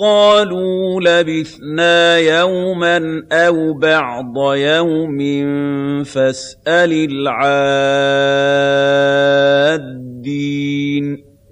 قالوا لبثنا يوما أو بعض يوم فاسأل العادين.